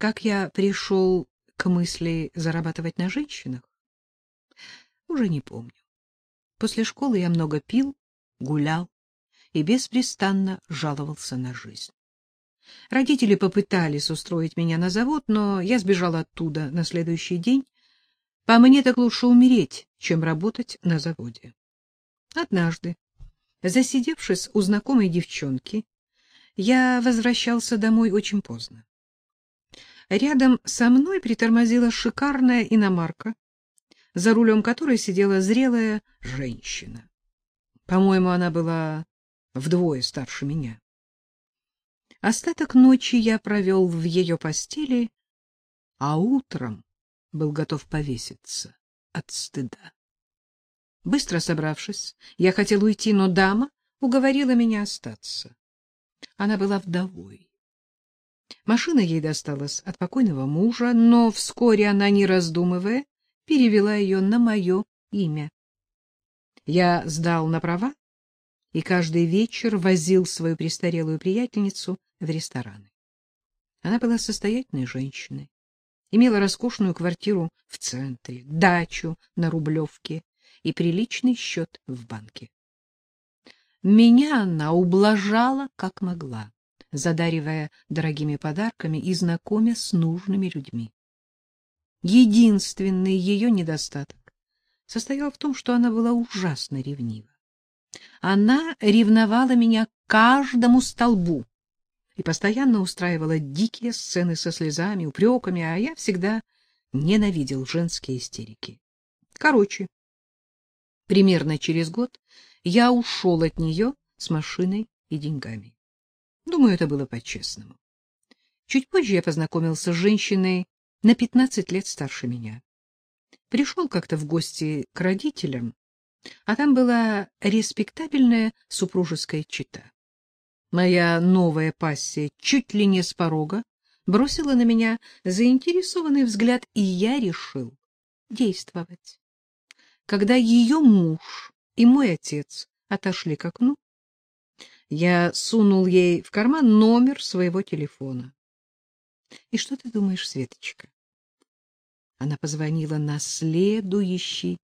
Как я пришел к мысли зарабатывать на женщинах? Уже не помню. После школы я много пил, гулял и беспрестанно жаловался на жизнь. Родители попытались устроить меня на завод, но я сбежал оттуда на следующий день. По мне так лучше умереть, чем работать на заводе. Однажды, засидевшись у знакомой девчонки, я возвращался домой очень поздно. Рядом со мной притормозила шикарная иномарка, за рулем которой сидела зрелая женщина. По-моему, она была вдвое старше меня. Остаток ночи я провел в ее постели, а утром был готов повеситься от стыда. Быстро собравшись, я хотел уйти, но дама уговорила меня остаться. Она была вдовой. Машина ей досталась от покойного мужа, но вскоре она, не раздумывая, перевела ее на мое имя. Я сдал на права и каждый вечер возил свою престарелую приятельницу в рестораны. Она была состоятельной женщиной, имела роскошную квартиру в центре, дачу на Рублевке и приличный счет в банке. Меня она ублажала как могла, задаривая дорогими подарками и знакомя с нужными людьми. Единственный ее недостаток состоял в том, что она была ужасно ревнива. Она ревновала меня к каждому столбу и постоянно устраивала дикие сцены со слезами, упреками, а я всегда ненавидел женские истерики. Короче, примерно через год я ушел от нее с машиной и деньгами. Думаю, это было по-честному. Чуть позже я познакомился с женщиной на 15 лет старше меня. Пришел как-то в гости к родителям, а там была респектабельная супружеская чета. Моя новая пассия чуть ли не с порога бросила на меня заинтересованный взгляд, и я решил действовать. Когда ее муж и мой отец отошли к окну, я сунул ей в карман номер своего телефона. И что ты думаешь, Светочка? Она позвонила на следующий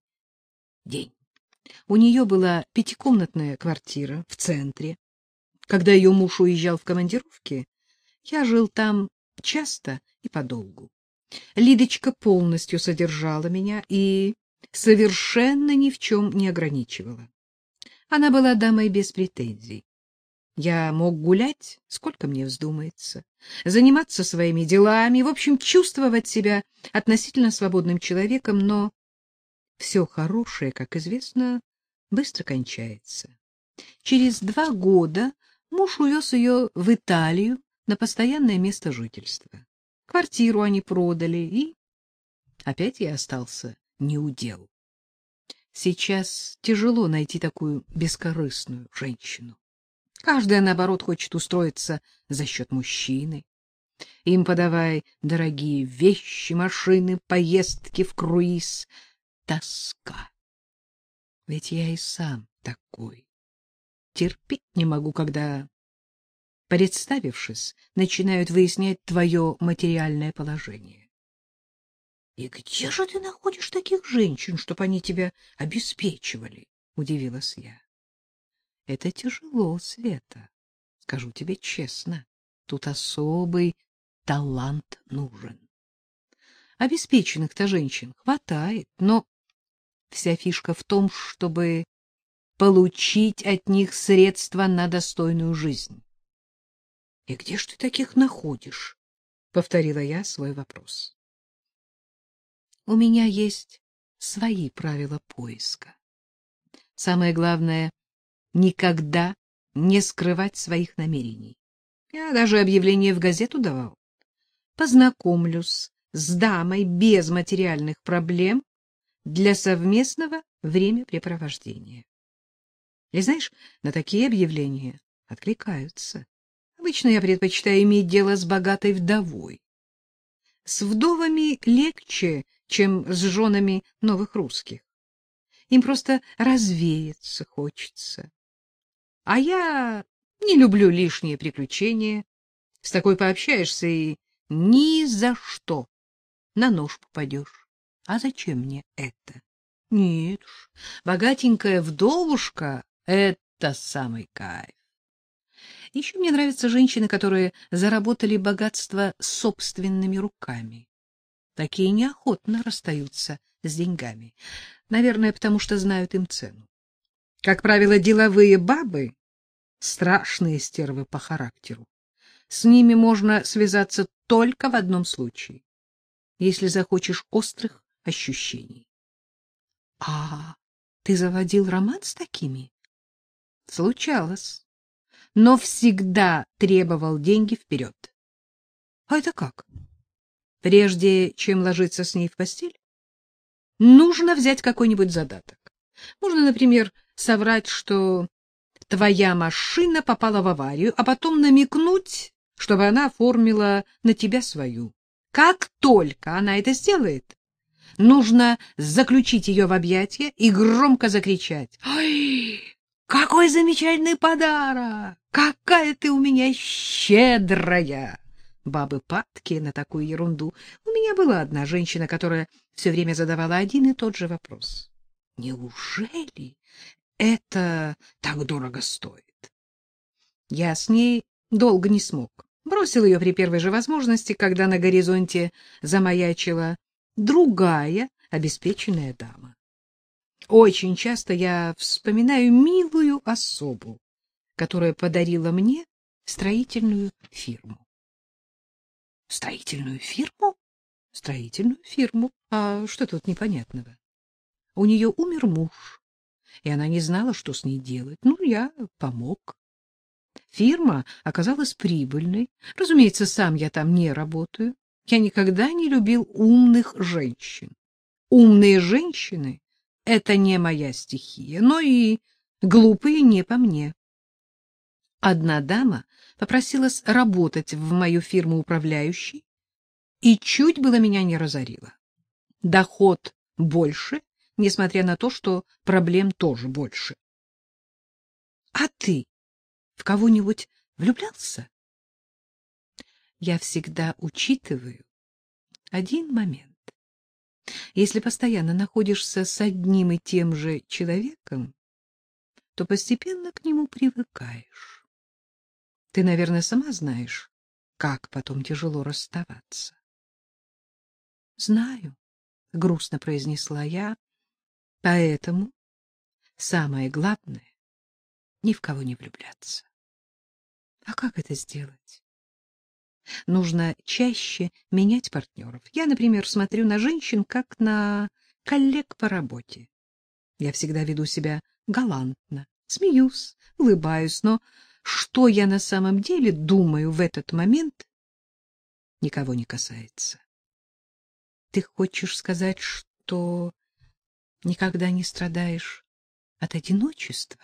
день. У нее была пятикомнатная квартира в центре. Когда ее муж уезжал в командировки, я жил там часто и подолгу. Лидочка полностью содержала меня и совершенно ни в чем не ограничивала. Она была дамой без претензий. Я мог гулять, сколько мне вздумается, заниматься своими делами, в общем, чувствовать себя относительно свободным человеком, но все хорошее, как известно, быстро кончается. Через два года муж увез ее в Италию на постоянное место жительства. Квартиру они продали, и опять я остался неудел. Сейчас тяжело найти такую бескорыстную женщину. Каждая, наоборот, хочет устроиться за счет мужчины. Им подавай дорогие вещи, машины, поездки в круиз. Тоска. Ведь я и сам такой. Терпеть не могу, когда, представившись, начинают выяснять твое материальное положение. — И где же ты находишь таких женщин, чтобы они тебя обеспечивали? — удивилась я. Это тяжело, Света. Скажу тебе честно, тут особый талант нужен. Обеспеченных-то женщин хватает, но вся фишка в том, чтобы получить от них средства на достойную жизнь. — И где ж ты таких находишь? — повторила я свой вопрос. — У меня есть свои правила поиска. Самое главное никогда не скрывать своих намерений. Я даже объявление в газету давал. Познакомлюсь с дамой без материальных проблем для совместного времяпрепровождения. И знаешь, на такие объявления откликаются. Обычно я предпочитаю иметь дело с богатой вдовой. С вдовами легче, чем с женами новых русских. Им просто развеяться хочется. А я не люблю лишние приключения. С такой пообщаешься и Ни за что. На нож попадешь. А зачем мне это? Нет уж, богатенькая вдовушка — это самый кайф. Еще мне нравятся женщины, которые заработали богатство собственными руками. Такие неохотно расстаются с деньгами. Наверное, потому что знают им цену. Как правило, деловые бабы — страшные стервы по характеру. С ними можно связаться только в одном случае, если захочешь острых ощущений. — А ты заводил роман с такими? — Случалось, но всегда требовал деньги вперед. — А это как? Прежде чем ложиться с ней в постель, нужно взять какой-нибудь задаток. Можно, например, соврать, что твоя машина попала в аварию, а потом намекнуть, чтобы она оформила на тебя свою. Как только она это сделает, нужно заключить ее в объятия и громко закричать. «Ой, какой замечательный подарок! Какая ты у меня щедрая!» Бабы падки на такую ерунду. У меня была одна женщина, которая все время задавала один и тот же вопрос. Неужели это так дорого стоит? Я с ней долго не смог. Бросил ее при первой же возможности, когда на горизонте замаячила другая обеспеченная дама. Очень часто я вспоминаю милую особу, которая подарила мне строительную фирму. Строительную фирму? Строительную фирму. А что тут непонятного? У нее умер муж, и она не знала, что с ней делать. Ну, я помог. Фирма оказалась прибыльной. Разумеется, сам я там не работаю. Я никогда не любил умных женщин. Умные женщины — это не моя стихия, но и глупые не по мне. Одна дама попросилась работать в мою фирму управляющей и чуть было меня не разорила. Доход больше, несмотря на то, что проблем тоже больше. А ты в кого-нибудь влюблялся? Я всегда учитываю один момент. Если постоянно находишься с одним и тем же человеком, то постепенно к нему привыкаешь. Ты, наверное, сама знаешь, как потом тяжело расставаться. — Знаю, — грустно произнесла я, — поэтому самое главное — ни в кого не влюбляться. А как это сделать? Нужно чаще менять партнеров. Я, например, смотрю на женщин как на коллег по работе. Я всегда веду себя галантно, смеюсь, улыбаюсь, но что я на самом деле думаю в этот момент, никого не касается. Ты хочешь сказать, что никогда не страдаешь от одиночества?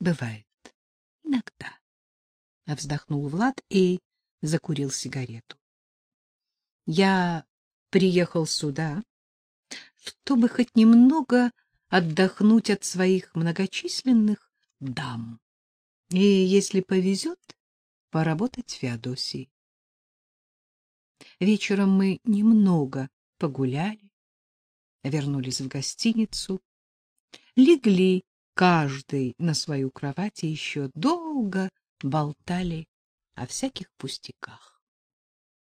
Бывает. Иногда. Вздохнул Влад и закурил сигарету. Я приехал сюда, чтобы хоть немного отдохнуть от своих многочисленных дам. И, если повезет, поработать в Феодосии. Вечером мы немного погуляли, вернулись в гостиницу, легли каждый на свою кровать и еще долго болтали о всяких пустяках.